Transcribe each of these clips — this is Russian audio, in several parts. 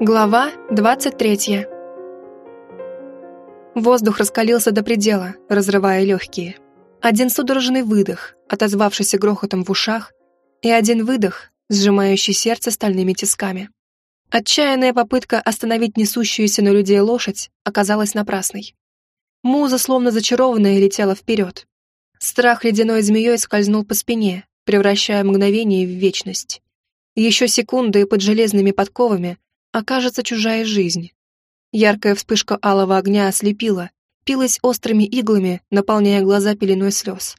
Глава 23 Воздух раскалился до предела, разрывая легкие. Один судорожный выдох, отозвавшийся грохотом в ушах, и один выдох, сжимающий сердце стальными тисками. Отчаянная попытка остановить несущуюся на людей лошадь оказалась напрасной. Муза, словно зачарованная, летела вперед. Страх ледяной змеей скользнул по спине, превращая мгновение в вечность. Еще секунды и под железными подковами окажется чужая жизнь. Яркая вспышка алого огня ослепила, пилась острыми иглами, наполняя глаза пеленой слез.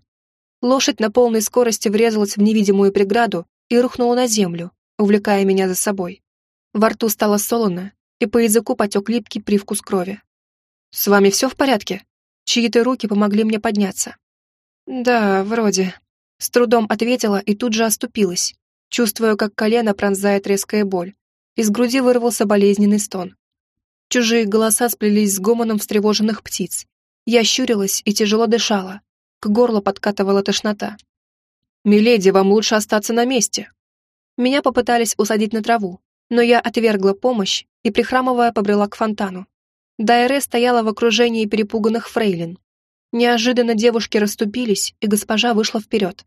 Лошадь на полной скорости врезалась в невидимую преграду и рухнула на землю, увлекая меня за собой. Во рту стало солоно, и по языку потек липкий привкус крови. «С вами все в порядке?» Чьи-то руки помогли мне подняться. «Да, вроде». С трудом ответила и тут же оступилась, чувствуя, как колено пронзает резкая боль. Из груди вырвался болезненный стон. Чужие голоса сплелись с гомоном встревоженных птиц. Я щурилась и тяжело дышала. К горлу подкатывала тошнота. «Миледи, вам лучше остаться на месте». Меня попытались усадить на траву, но я отвергла помощь и, прихрамывая, побрела к фонтану. Дайре стояла в окружении перепуганных фрейлин. Неожиданно девушки расступились, и госпожа вышла вперед.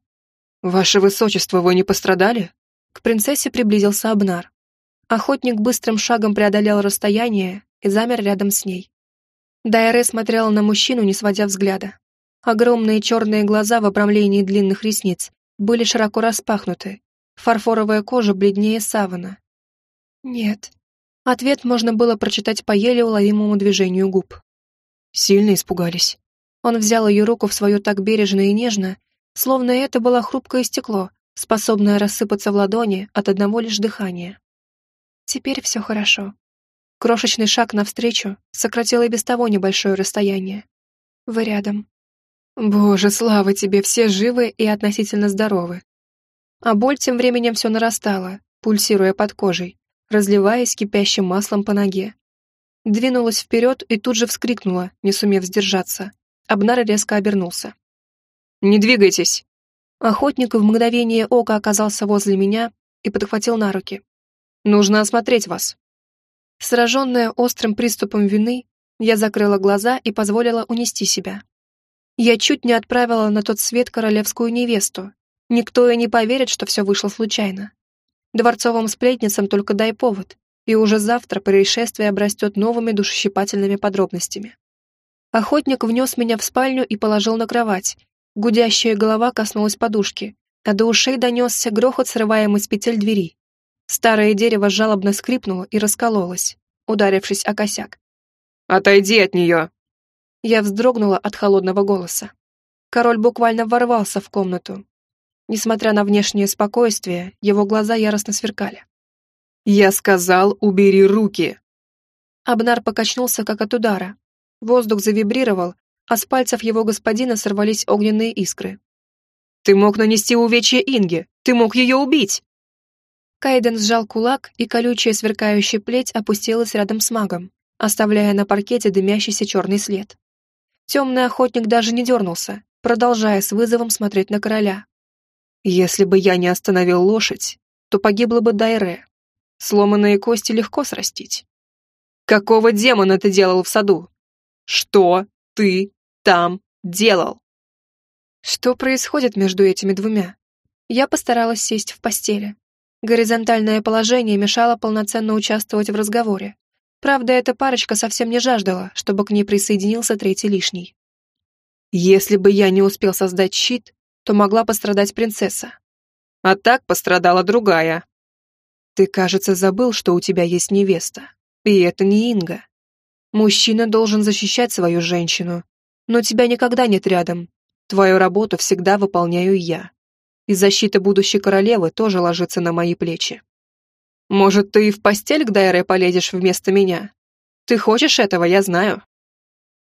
«Ваше высочество, вы не пострадали?» К принцессе приблизился Абнар. Охотник быстрым шагом преодолел расстояние и замер рядом с ней. Дайре смотрела на мужчину, не сводя взгляда. Огромные черные глаза в обрамлении длинных ресниц были широко распахнуты, фарфоровая кожа бледнее савана. «Нет». Ответ можно было прочитать по еле уловимому движению губ. Сильно испугались. Он взял ее руку в свою так бережно и нежно, словно это было хрупкое стекло, способное рассыпаться в ладони от одного лишь дыхания. Теперь все хорошо. Крошечный шаг навстречу сократил и без того небольшое расстояние. Вы рядом. Боже, слава тебе, все живы и относительно здоровы. А боль тем временем все нарастала, пульсируя под кожей, разливаясь кипящим маслом по ноге. Двинулась вперед и тут же вскрикнула, не сумев сдержаться. Абнар резко обернулся. «Не двигайтесь!» Охотник в мгновение ока оказался возле меня и подхватил на руки. Нужно осмотреть вас». Сраженная острым приступом вины, я закрыла глаза и позволила унести себя. Я чуть не отправила на тот свет королевскую невесту. Никто и не поверит, что все вышло случайно. Дворцовым сплетницам только дай повод, и уже завтра происшествие обрастет новыми душещипательными подробностями. Охотник внес меня в спальню и положил на кровать. Гудящая голова коснулась подушки, а до ушей донесся грохот срываемый с петель двери. Старое дерево жалобно скрипнуло и раскололось, ударившись о косяк. «Отойди от нее!» Я вздрогнула от холодного голоса. Король буквально ворвался в комнату. Несмотря на внешнее спокойствие, его глаза яростно сверкали. «Я сказал, убери руки!» Абнар покачнулся, как от удара. Воздух завибрировал, а с пальцев его господина сорвались огненные искры. «Ты мог нанести увечье Инге! Ты мог ее убить!» Кайден сжал кулак, и колючая сверкающая плеть опустилась рядом с магом, оставляя на паркете дымящийся черный след. Темный охотник даже не дернулся, продолжая с вызовом смотреть на короля. «Если бы я не остановил лошадь, то погибла бы Дайре. Сломанные кости легко срастить». «Какого демона ты делал в саду? Что ты там делал?» Что происходит между этими двумя? Я постаралась сесть в постели. Горизонтальное положение мешало полноценно участвовать в разговоре. Правда, эта парочка совсем не жаждала, чтобы к ней присоединился третий лишний. Если бы я не успел создать щит, то могла пострадать принцесса. А так пострадала другая. Ты, кажется, забыл, что у тебя есть невеста. И это не Инга. Мужчина должен защищать свою женщину, но тебя никогда нет рядом. Твою работу всегда выполняю я и защита будущей королевы тоже ложится на мои плечи. Может, ты и в постель к Дайре полезешь вместо меня? Ты хочешь этого, я знаю».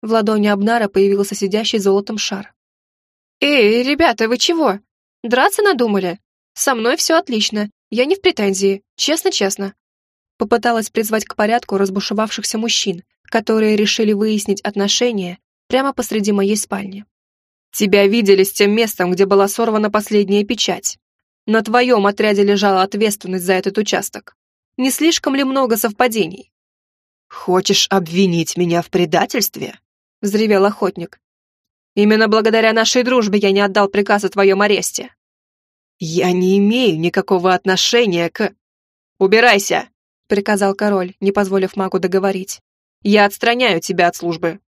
В ладони Абнара появился сидящий золотом шар. «Эй, ребята, вы чего? Драться надумали? Со мной все отлично, я не в претензии, честно-честно». Попыталась призвать к порядку разбушевавшихся мужчин, которые решили выяснить отношения прямо посреди моей спальни. Тебя видели с тем местом, где была сорвана последняя печать. На твоем отряде лежала ответственность за этот участок. Не слишком ли много совпадений? «Хочешь обвинить меня в предательстве?» — взревел охотник. «Именно благодаря нашей дружбе я не отдал приказ о твоем аресте». «Я не имею никакого отношения к...» «Убирайся!» — приказал король, не позволив магу договорить. «Я отстраняю тебя от службы».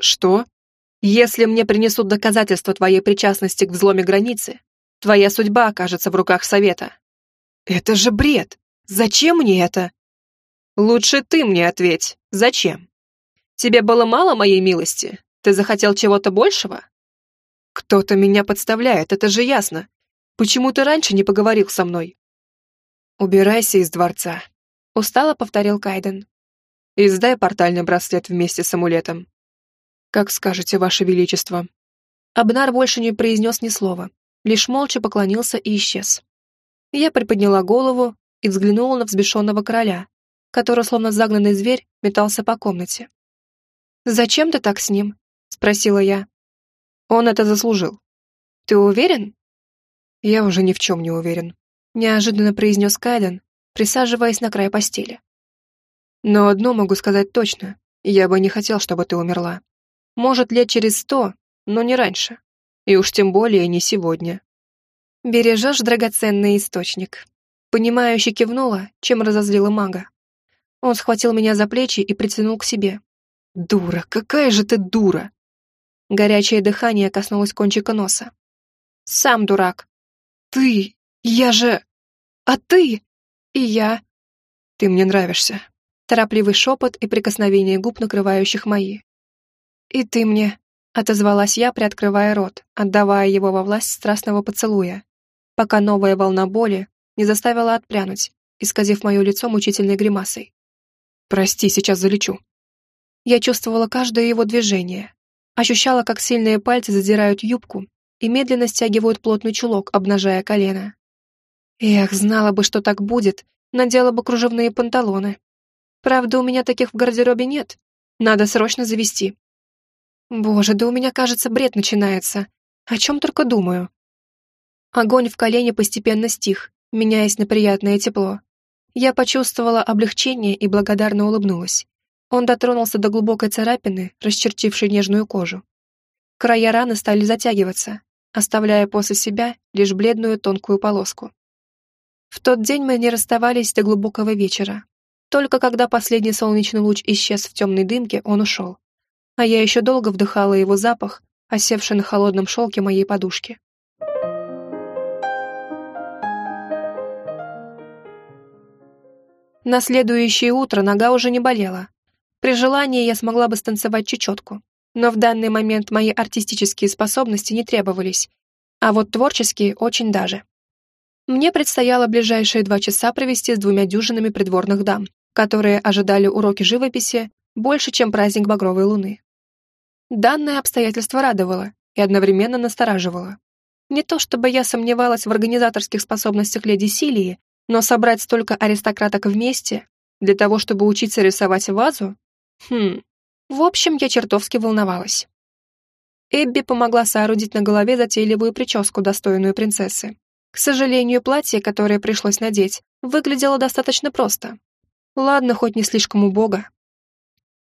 «Что?» «Если мне принесут доказательства твоей причастности к взломе границы, твоя судьба окажется в руках совета». «Это же бред! Зачем мне это?» «Лучше ты мне ответь. Зачем? Тебе было мало моей милости? Ты захотел чего-то большего?» «Кто-то меня подставляет, это же ясно. Почему ты раньше не поговорил со мной?» «Убирайся из дворца», — устало повторил Кайден. «И сдай портальный браслет вместе с амулетом». «Как скажете, Ваше Величество». Абнар больше не произнес ни слова, лишь молча поклонился и исчез. Я приподняла голову и взглянула на взбешенного короля, который, словно загнанный зверь, метался по комнате. «Зачем ты так с ним?» — спросила я. «Он это заслужил». «Ты уверен?» «Я уже ни в чем не уверен», — неожиданно произнес Кайден, присаживаясь на край постели. «Но одно могу сказать точно. Я бы не хотел, чтобы ты умерла. Может, лет через сто, но не раньше. И уж тем более не сегодня». «Бережешь драгоценный источник». Понимающе кивнула, чем разозлила мага. Он схватил меня за плечи и притянул к себе. «Дура, какая же ты дура!» Горячее дыхание коснулось кончика носа. «Сам дурак!» «Ты! Я же... А ты!» «И я...» «Ты мне нравишься!» Торопливый шепот и прикосновение губ, накрывающих мои. «И ты мне...» — отозвалась я, приоткрывая рот, отдавая его во власть страстного поцелуя, пока новая волна боли не заставила отпрянуть, исказив мое лицо мучительной гримасой. «Прости, сейчас залечу». Я чувствовала каждое его движение, ощущала, как сильные пальцы задирают юбку и медленно стягивают плотный чулок, обнажая колено. Эх, знала бы, что так будет, надела бы кружевные панталоны. Правда, у меня таких в гардеробе нет. Надо срочно завести. Боже, да у меня, кажется, бред начинается. О чем только думаю. Огонь в колене постепенно стих, меняясь на приятное тепло. Я почувствовала облегчение и благодарно улыбнулась. Он дотронулся до глубокой царапины, расчертившей нежную кожу. Края раны стали затягиваться, оставляя после себя лишь бледную тонкую полоску. В тот день мы не расставались до глубокого вечера. Только когда последний солнечный луч исчез в темной дымке, он ушел. А я еще долго вдыхала его запах, осевший на холодном шелке моей подушки. На следующее утро нога уже не болела. При желании я смогла бы станцевать чечетку, но в данный момент мои артистические способности не требовались, а вот творческие очень даже. Мне предстояло ближайшие два часа провести с двумя дюжинами придворных дам, которые ожидали уроки живописи больше, чем праздник Багровой Луны. Данное обстоятельство радовало и одновременно настораживало. Не то чтобы я сомневалась в организаторских способностях леди Силии, но собрать столько аристократок вместе для того, чтобы учиться рисовать вазу? Хм. В общем, я чертовски волновалась. Эбби помогла соорудить на голове затейливую прическу, достойную принцессы. К сожалению, платье, которое пришлось надеть, выглядело достаточно просто. Ладно, хоть не слишком убого.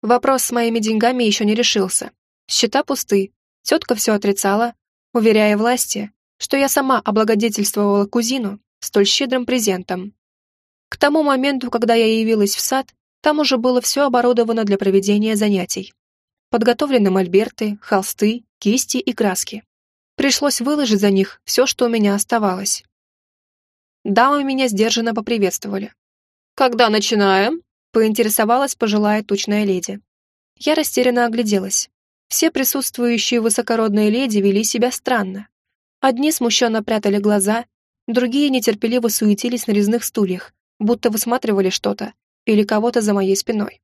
Вопрос с моими деньгами еще не решился. Счета пусты. Тетка все отрицала, уверяя власти, что я сама облагодетельствовала кузину столь щедрым презентом. К тому моменту, когда я явилась в сад, там уже было все оборудовано для проведения занятий. Подготовлены мольберты, холсты, кисти и краски. Пришлось выложить за них все, что у меня оставалось. Дамы меня сдержанно поприветствовали. «Когда начинаем?» — поинтересовалась пожилая тучная леди. Я растерянно огляделась. Все присутствующие высокородные леди вели себя странно. Одни смущенно прятали глаза, Другие нетерпеливо суетились на резных стульях, будто высматривали что-то или кого-то за моей спиной.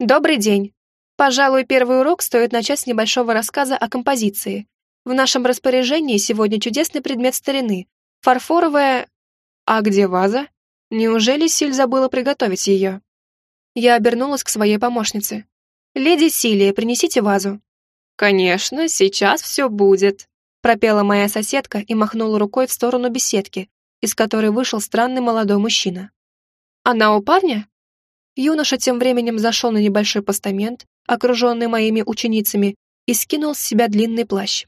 «Добрый день. Пожалуй, первый урок стоит начать с небольшого рассказа о композиции. В нашем распоряжении сегодня чудесный предмет старины. Фарфоровая... А где ваза? Неужели Силь забыла приготовить ее?» Я обернулась к своей помощнице. «Леди Силия, принесите вазу». «Конечно, сейчас все будет», пропела моя соседка и махнула рукой в сторону беседки, из которой вышел странный молодой мужчина. Она у парня?» Юноша тем временем зашел на небольшой постамент, окруженный моими ученицами, и скинул с себя длинный плащ.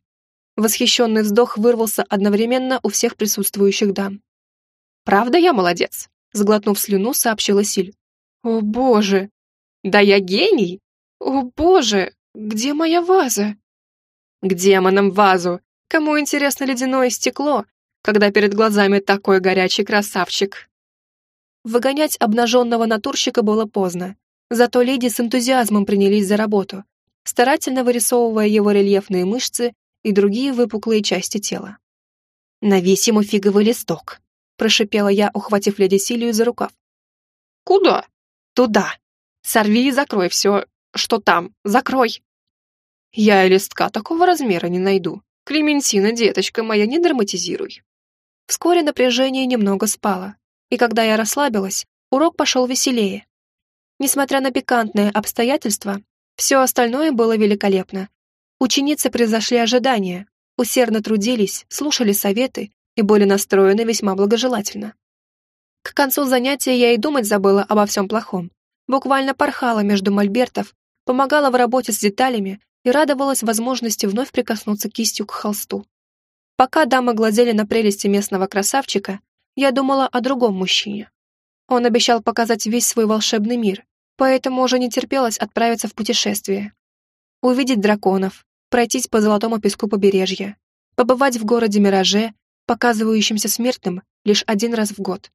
Восхищенный вздох вырвался одновременно у всех присутствующих дам. «Правда я молодец?» — сглотнув слюну, сообщила Силь. «О, боже! Да я гений! О, боже! Где моя ваза?» «К демонам вазу! Кому интересно ледяное стекло, когда перед глазами такой горячий красавчик?» Выгонять обнаженного натурщика было поздно, зато леди с энтузиазмом принялись за работу, старательно вырисовывая его рельефные мышцы и другие выпуклые части тела. «Навесь ему фиговый листок», — прошипела я, ухватив леди Силию за рукав. «Куда?» «Туда. Сорви и закрой все, что там. Закрой». «Я и листка такого размера не найду. Клементина, деточка моя, не драматизируй». Вскоре напряжение немного спало, и когда я расслабилась, урок пошел веселее. Несмотря на пикантные обстоятельства, все остальное было великолепно. Ученицы превзошли ожидания, усердно трудились, слушали советы и были настроены весьма благожелательно. К концу занятия я и думать забыла обо всем плохом. Буквально порхала между мольбертов, помогала в работе с деталями и радовалась возможности вновь прикоснуться кистью к холсту. Пока дамы глазели на прелести местного красавчика, я думала о другом мужчине. Он обещал показать весь свой волшебный мир, поэтому уже не терпелось отправиться в путешествие. Увидеть драконов, пройтись по золотому песку побережья, побывать в городе Мираже, показывающемся смертным лишь один раз в год.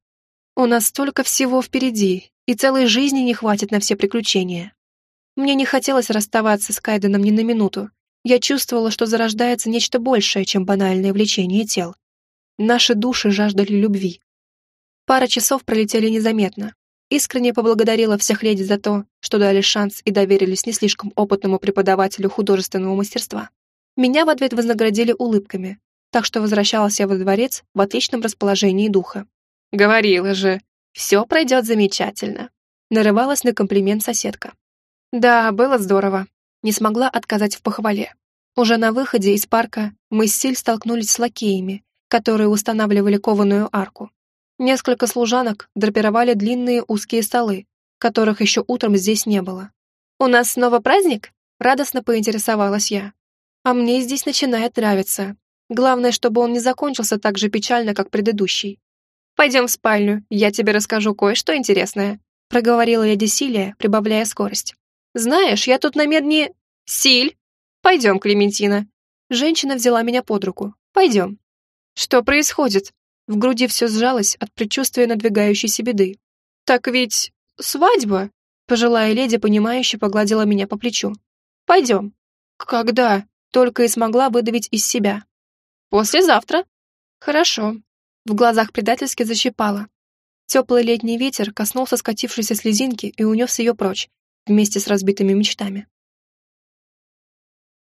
У нас столько всего впереди, и целой жизни не хватит на все приключения. Мне не хотелось расставаться с Кайденом ни на минуту. Я чувствовала, что зарождается нечто большее, чем банальное влечение тел. Наши души жаждали любви. Пара часов пролетели незаметно. Искренне поблагодарила всех леди за то, что дали шанс и доверились не слишком опытному преподавателю художественного мастерства. Меня в ответ вознаградили улыбками, так что возвращалась я во дворец в отличном расположении духа. «Говорила же, все пройдет замечательно», — нарывалась на комплимент соседка. «Да, было здорово. Не смогла отказать в похвале. Уже на выходе из парка мы с Силь столкнулись с лакеями, которые устанавливали кованую арку. Несколько служанок драпировали длинные узкие столы, которых еще утром здесь не было. «У нас снова праздник?» — радостно поинтересовалась я. «А мне здесь начинает нравиться. Главное, чтобы он не закончился так же печально, как предыдущий. Пойдем в спальню, я тебе расскажу кое-что интересное», — проговорила леди Силия, прибавляя скорость. «Знаешь, я тут намедни... Силь! Пойдем, Клементина!» Женщина взяла меня под руку. «Пойдем». Что происходит? В груди все сжалось от предчувствия надвигающейся беды. Так ведь свадьба? Пожилая леди, понимающе погладила меня по плечу. Пойдем. Когда? Только и смогла выдавить из себя. Послезавтра. Хорошо. В глазах предательски защипало. Теплый летний ветер коснулся скатившейся слезинки и унес ее прочь, вместе с разбитыми мечтами.